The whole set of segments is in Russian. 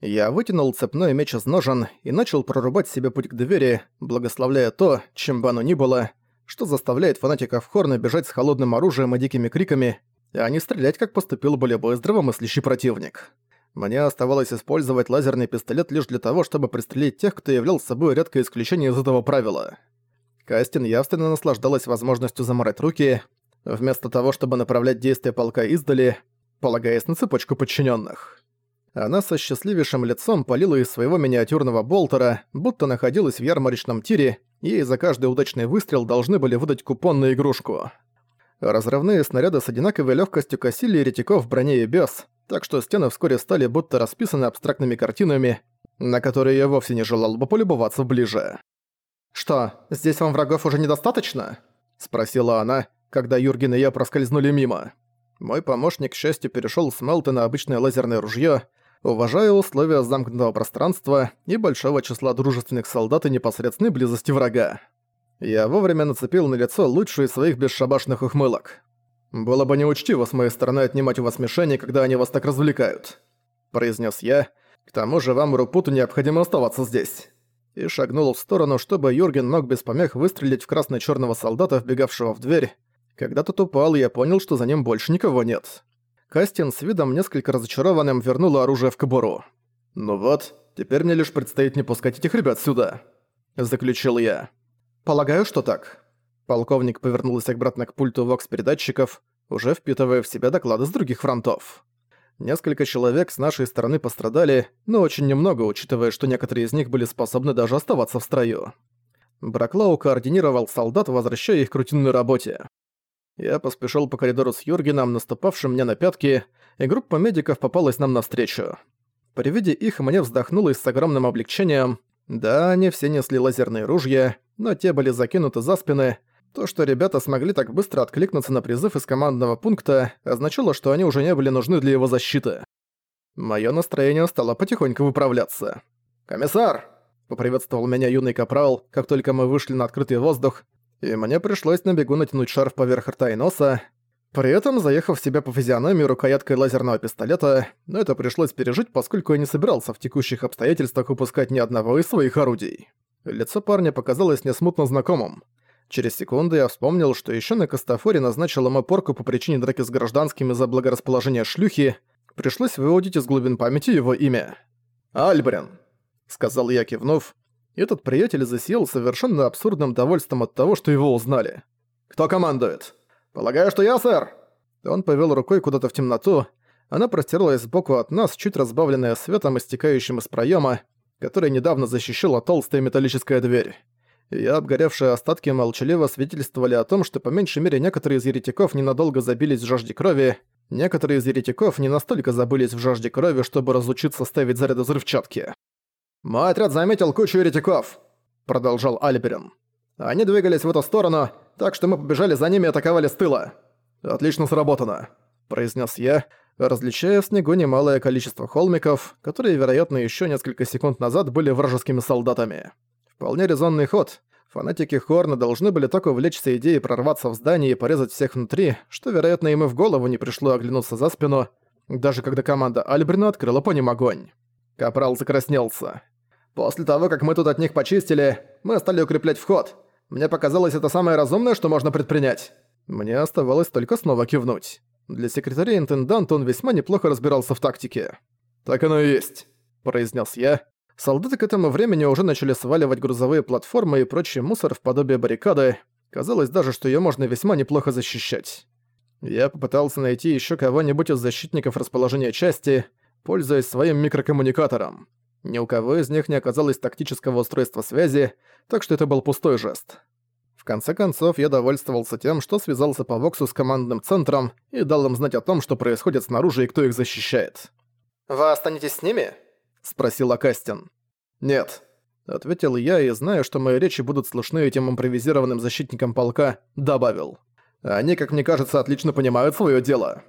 Я вытянул цепной меч из ножен и начал прорубать себе путь к двери, благословляя то, чем бы оно ни было, что заставляет фанатиков Хорна бежать с холодным оружием и дикими криками, а не стрелять, как поступил более здравомыслящий противник. Мне оставалось использовать лазерный пистолет лишь для того, чтобы пристрелить тех, кто являл собой редкое исключение из этого правила. Кастин явственно наслаждалась возможностью заморать руки, вместо того, чтобы направлять действия полка издали, полагаясь на цепочку подчиненных. Она со счастливейшим лицом полила из своего миниатюрного болтера, будто находилась в ярмарочном тире, и за каждый удачный выстрел должны были выдать купон на игрушку. Разрывные снаряды с одинаковой легкостью косили еретиков в броне и без, так что стены вскоре стали будто расписаны абстрактными картинами, на которые я вовсе не желал бы полюбоваться ближе. «Что, здесь вам врагов уже недостаточно?» — спросила она, когда Юрген и я проскользнули мимо. Мой помощник, к счастью, перешёл с Мелта на обычное лазерное ружье, уважая условия замкнутого пространства и большого числа дружественных солдат и непосредственной близости врага. Я вовремя нацепил на лицо лучшую из своих бесшабашных ухмылок. «Было бы неучтиво с моей стороны отнимать у вас мишени, когда они вас так развлекают», — произнес я. «К тому же вам, Рупуту, необходимо оставаться здесь». И шагнул в сторону, чтобы Юрген мог без помех выстрелить в красно черного солдата, вбегавшего в дверь. Когда тот упал, я понял, что за ним больше никого нет. Кастин с видом несколько разочарованным вернул оружие в кобуру. «Ну вот, теперь мне лишь предстоит не пускать этих ребят сюда», — заключил я. «Полагаю, что так». Полковник повернулся обратно к пульту вокс-передатчиков, уже впитывая в себя доклады с других фронтов. Несколько человек с нашей стороны пострадали, но очень немного, учитывая, что некоторые из них были способны даже оставаться в строю. Браклау координировал солдат, возвращая их к рутинной работе. Я поспешил по коридору с Юргеном, наступавшим мне на пятки, и группа медиков попалась нам навстречу. При виде их мне вздохнулось с огромным облегчением. Да, они все несли лазерные ружья, но те были закинуты за спины. То, что ребята смогли так быстро откликнуться на призыв из командного пункта, означало, что они уже не были нужны для его защиты. Моё настроение стало потихоньку выправляться. «Комиссар!» — поприветствовал меня юный капрал, как только мы вышли на открытый воздух, и мне пришлось на бегу натянуть шарф поверх рта и носа, при этом заехав себя по физиономии рукояткой лазерного пистолета, но это пришлось пережить, поскольку я не собирался в текущих обстоятельствах упускать ни одного из своих орудий. Лицо парня показалось мне смутно знакомым. Через секунду я вспомнил, что еще на Кастафоре назначил ему порку по причине драки с гражданскими за благорасположение шлюхи, пришлось выудить из глубин памяти его имя. «Альбрен», — сказал я, кивнув, этот приятель засиял совершенно абсурдным довольством от того, что его узнали. «Кто командует?» «Полагаю, что я, сэр!» Он повел рукой куда-то в темноту. Она простерлась сбоку от нас, чуть разбавленная светом, истекающим из проема, который недавно защищала толстая металлическая дверь. Ее обгоревшие остатки молчаливо свидетельствовали о том, что по меньшей мере некоторые из еретиков ненадолго забились в жажде крови, некоторые из еретиков не настолько забылись в жажде крови, чтобы разучиться ставить заряды взрывчатки. «Мой отряд заметил кучу еретиков», — продолжал Альберин. «Они двигались в эту сторону, так что мы побежали за ними и атаковали с тыла». «Отлично сработано», — произнес я, различая в снегу немалое количество холмиков, которые, вероятно, еще несколько секунд назад были вражескими солдатами. Вполне резонный ход. Фанатики Хорна должны были так увлечься идеей прорваться в здание и порезать всех внутри, что, вероятно, им и в голову не пришло оглянуться за спину, даже когда команда Альберна открыла по ним огонь. Капрал закраснелся. После того, как мы тут от них почистили, мы стали укреплять вход. Мне показалось, это самое разумное, что можно предпринять. Мне оставалось только снова кивнуть. Для секретаря-интенданта он весьма неплохо разбирался в тактике. «Так оно и есть», — произнес я. Солдаты к этому времени уже начали сваливать грузовые платформы и прочий мусор в подобие баррикады. Казалось даже, что её можно весьма неплохо защищать. Я попытался найти ещё кого-нибудь из защитников расположения части, пользуясь своим микрокоммуникатором. Ни у кого из них не оказалось тактического устройства связи, так что это был пустой жест. В конце концов, я довольствовался тем, что связался по Воксу с командным центром и дал им знать о том, что происходит снаружи и кто их защищает. «Вы останетесь с ними?» — спросил Акастин. «Нет», — ответил я и, зная, что мои речи будут слышны этим импровизированным защитникам полка, добавил. «Они, как мне кажется, отлично понимают свое дело».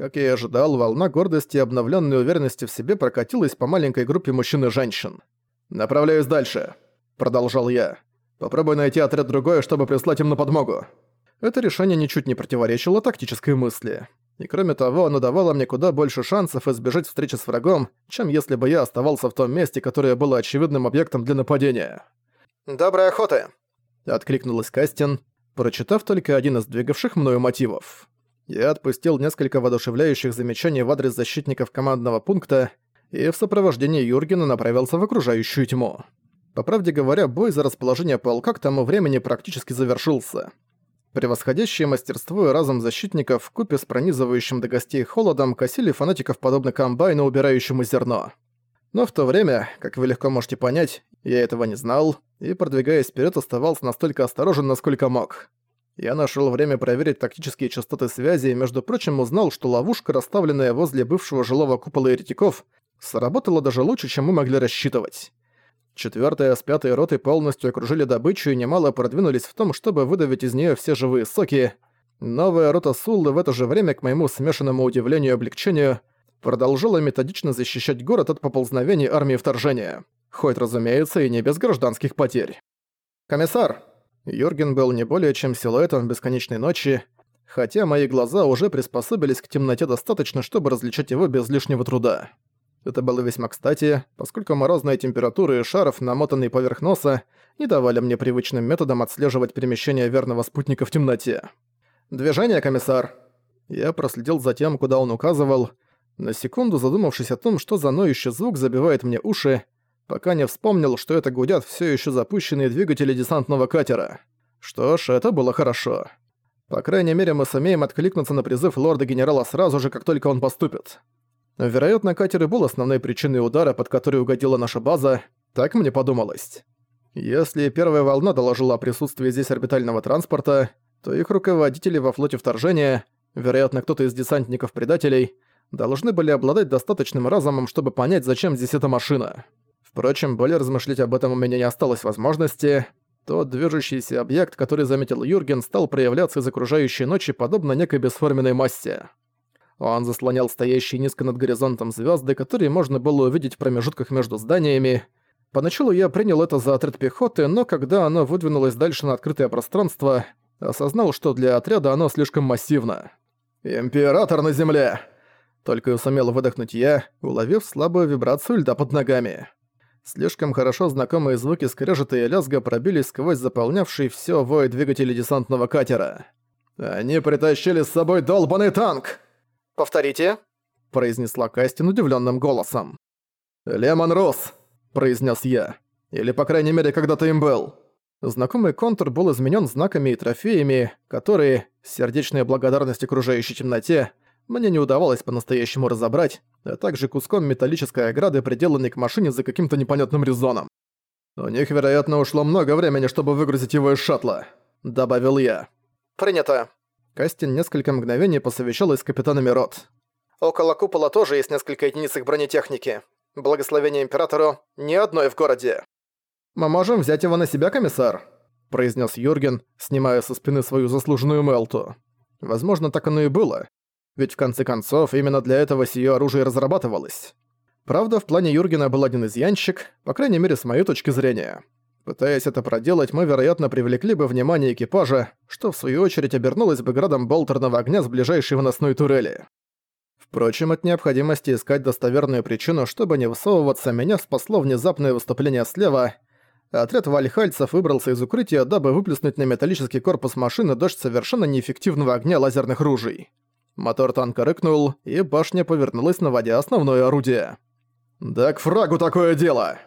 Как я и ожидал, волна гордости и обновленной уверенности в себе прокатилась по маленькой группе мужчин и женщин. «Направляюсь дальше», — продолжал я. «Попробуй найти отряд другой, чтобы прислать им на подмогу». Это решение ничуть не противоречило тактической мысли. И кроме того, оно давало мне куда больше шансов избежать встречи с врагом, чем если бы я оставался в том месте, которое было очевидным объектом для нападения. «Доброй охоты!» — откликнулась Кастин, прочитав только один из двигавших мною мотивов. Я отпустил несколько воодушевляющих замечаний в адрес защитников командного пункта и в сопровождении Юргена направился в окружающую тьму. По правде говоря, бой за расположение полка к тому времени практически завершился. Превосходящее мастерство и разум защитников купе с пронизывающим до гостей холодом косили фанатиков подобно комбайну, убирающему зерно. Но в то время, как вы легко можете понять, я этого не знал, и, продвигаясь вперед, оставался настолько осторожен, насколько мог. Я нашел время проверить тактические частоты связи и, между прочим, узнал, что ловушка, расставленная возле бывшего жилого купола еретиков, сработала даже лучше, чем мы могли рассчитывать. Четвёртая с пятой роты полностью окружили добычу и немало продвинулись в том, чтобы выдавить из неё все живые соки. Новая рота Суллы в это же время, к моему смешанному удивлению и облегчению, продолжала методично защищать город от поползновений армии вторжения. Хоть, разумеется, и не без гражданских потерь. «Комиссар!» Юрген был не более чем силуэтом в бесконечной ночи, хотя мои глаза уже приспособились к темноте достаточно, чтобы различать его без лишнего труда. Это было весьма кстати, поскольку морозная температура и шаров, намотанный поверх носа, не давали мне привычным методом отслеживать перемещение верного спутника в темноте. «Движение, комиссар!» Я проследил за тем, куда он указывал, на секунду задумавшись о том, что за ноющий звук забивает мне уши, пока не вспомнил, что это гудят все еще запущенные двигатели десантного катера. Что ж, это было хорошо. По крайней мере, мы сумеем откликнуться на призыв лорда-генерала сразу же, как только он поступит. Вероятно, катер и был основной причиной удара, под который угодила наша база, так мне подумалось. Если первая волна доложила о присутствии здесь орбитального транспорта, то их руководители во флоте вторжения, вероятно, кто-то из десантников-предателей, должны были обладать достаточным разумом, чтобы понять, зачем здесь эта машина. Впрочем, более размышлять об этом у меня не осталось возможности. Тот движущийся объект, который заметил Юрген, стал проявляться из окружающей ночи подобно некой бесформенной массе. Он заслонял стоящие низко над горизонтом звезды, которые можно было увидеть в промежутках между зданиями. Поначалу я принял это за отряд пехоты, но когда оно выдвинулось дальше на открытое пространство, осознал, что для отряда оно слишком массивно. «Император на земле!» Только и сумел выдохнуть я, уловив слабую вибрацию льда под ногами. Слишком хорошо знакомые звуки скрежета и лязга пробились сквозь заполнявший все вой двигателей десантного катера. «Они притащили с собой долбанный танк!» «Повторите», — произнесла Кастин удивленным голосом. «Лемон Рос», — произнес я. «Или, по крайней мере, когда-то им был». Знакомый контур был изменен знаками и трофеями, которые, с сердечной благодарностью окружающей темноте, мне не удавалось по-настоящему разобрать, а также куском металлической ограды, приделанной к машине за каким-то непонятным резоном. «У них, вероятно, ушло много времени, чтобы выгрузить его из шаттла», — добавил я. «Принято», Кастин несколько мгновений посовещалась с капитанами рот. «Около купола тоже есть несколько единиц их бронетехники. Благословение Императору ни одной в городе». «Мы можем взять его на себя, комиссар», — произнес Юрген, снимая со спины свою заслуженную Мелту. Возможно, так оно и было. Ведь в конце концов, именно для этого сие оружие разрабатывалось. Правда, в плане Юргена был один изъянщик, по крайней мере, с моей точки зрения. Пытаясь это проделать, мы, вероятно, привлекли бы внимание экипажа, что в свою очередь обернулось бы градом болтерного огня с ближайшей выносной турели. Впрочем, от необходимости искать достоверную причину, чтобы не высовываться, меня спасло внезапное выступление слева. Отряд вальхальцев выбрался из укрытия, дабы выплеснуть на металлический корпус машины дождь совершенно неэффективного огня лазерных ружей. Мотор танка рыкнул, и башня повернулась, наводя основное орудие. «Да к фрагу такое дело!»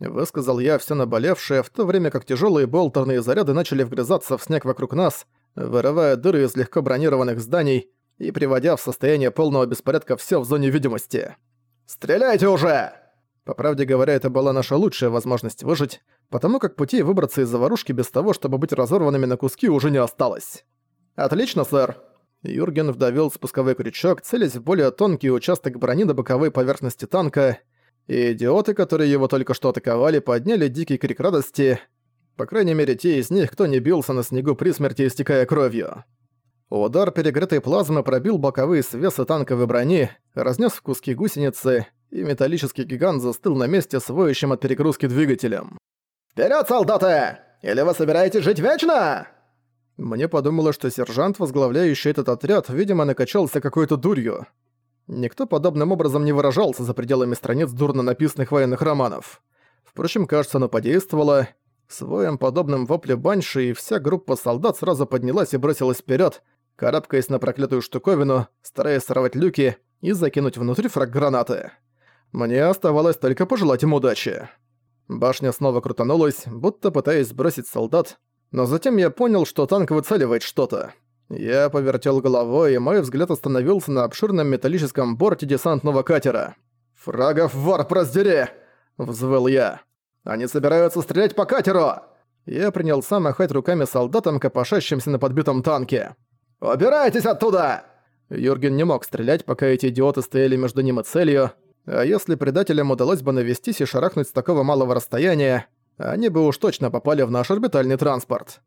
Высказал я все наболевшее, в то время как тяжелые болтерные заряды начали вгрызаться в снег вокруг нас, вырывая дыры из легко бронированных зданий и приводя в состояние полного беспорядка все в зоне видимости. «Стреляйте уже!» По правде говоря, это была наша лучшая возможность выжить, потому как путей выбраться из заварушки без того, чтобы быть разорванными на куски, уже не осталось. «Отлично, сэр!» Юрген вдавил спусковой крючок, целясь в более тонкий участок брони на боковой поверхности танка — и идиоты, которые его только что атаковали, подняли дикий крик радости. По крайней мере, те из них, кто не бился на снегу при смерти, истекая кровью. Удар перегретой плазмы пробил боковые свесы танковой брони, разнес в куски гусеницы, и металлический гигант застыл на месте с воющим от перегрузки двигателем. «Вперёд, солдаты! Или вы собираетесь жить вечно?» Мне подумалось, что сержант, возглавляющий этот отряд, видимо, накачался какой-то дурью. Никто подобным образом не выражался за пределами страниц дурно написанных военных романов. Впрочем, кажется, оно подействовало. Своим подобным вопле банши и вся группа солдат сразу поднялась и бросилась вперед, карабкаясь на проклятую штуковину, стараясь сорвать люки и закинуть внутрь фраг гранаты. Мне оставалось только пожелать им удачи. Башня снова крутанулась, будто пытаясь сбросить солдат, но затем я понял, что танк выцеливает что-то. Я повертел головой, и мой взгляд остановился на обширном металлическом борте десантного катера. «Фрагов варп раздери!» — взвыл я. «Они собираются стрелять по катеру!» Я принялся махать руками солдатам, копошащимся на подбитом танке. «Убирайтесь оттуда!» Юрген не мог стрелять, пока эти идиоты стояли между ним и целью, а если предателям удалось бы навестись и шарахнуть с такого малого расстояния, они бы уж точно попали в наш орбитальный транспорт.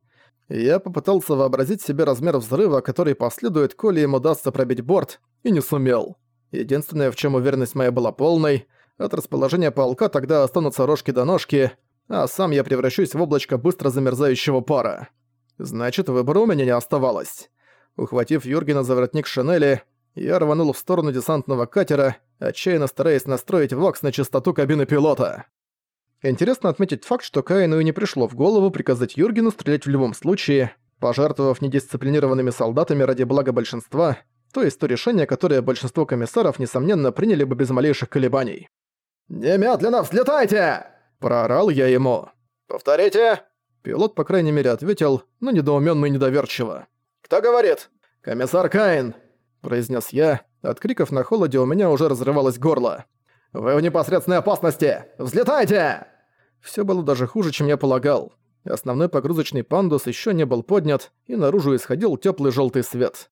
Я попытался вообразить себе размер взрыва, который последует, коли им удастся пробить борт, и не сумел. Единственное, в чем уверенность моя была полной, от расположения полка тогда останутся рожки до ножки, а сам я превращусь в облачко быстро замерзающего пара. Значит, выбора у меня не оставалось. Ухватив Юргена за воротник шинели, я рванул в сторону десантного катера, отчаянно стараясь настроить вокс на частоту кабины пилота. Интересно отметить факт, что Каину и не пришло в голову приказать Юргену стрелять в любом случае, пожертвовав недисциплинированными солдатами ради блага большинства, то есть то решение, которое большинство комиссаров, несомненно, приняли бы без малейших колебаний. «Немедленно взлетайте!» – проорал я ему. «Повторите!» Пилот, по крайней мере, ответил, но недоуменно и недоверчиво. «Кто говорит?» «Комиссар Каин!» – произнес я. От криков на холоде у меня уже разрывалось горло. «Вы в непосредственной опасности! Взлетайте!» Все было даже хуже, чем я полагал. Основной погрузочный пандус еще не был поднят, и наружу исходил теплый желтый свет.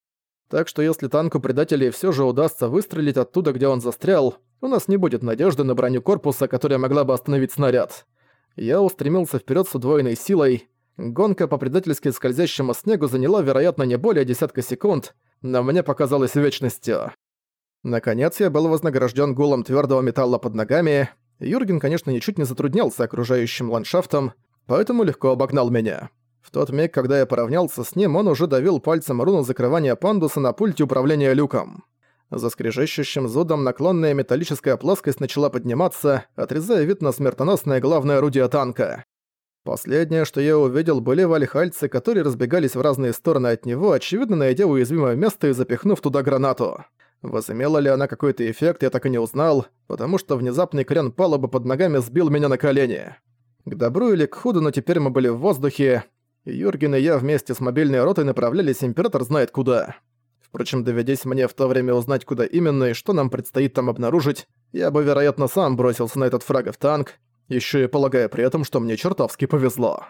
Так что если танку предателей все же удастся выстрелить оттуда, где он застрял, у нас не будет надежды на броню корпуса, которая могла бы остановить снаряд. Я устремился вперед с удвоенной силой. Гонка по предательски скользящему снегу заняла, вероятно, не более десятка секунд, но мне показалось вечностью. Наконец я был вознагражден гулом твердого металла под ногами. Юрген, конечно, ничуть не затруднялся окружающим ландшафтом, поэтому легко обогнал меня. В тот миг, когда я поравнялся с ним, он уже давил пальцем руну закрывания пандуса на пульте управления люком. За скрежещущим зудом наклонная металлическая плоскость начала подниматься, отрезая вид на смертоносное главное орудие танка. Последнее, что я увидел, были вальхальцы, которые разбегались в разные стороны от него, очевидно найдя уязвимое место и запихнув туда гранату. Возымела ли она какой-то эффект, я так и не узнал, потому что внезапный крен палубы под ногами сбил меня на колени. К добру или к худу, но теперь мы были в воздухе. Юрген и я вместе с мобильной ротой направлялись император знает куда. Впрочем, доведясь мне в то время узнать, куда именно и что нам предстоит там обнаружить, я бы, вероятно, сам бросился на этот фрагов танк, еще и полагая при этом, что мне чертовски повезло.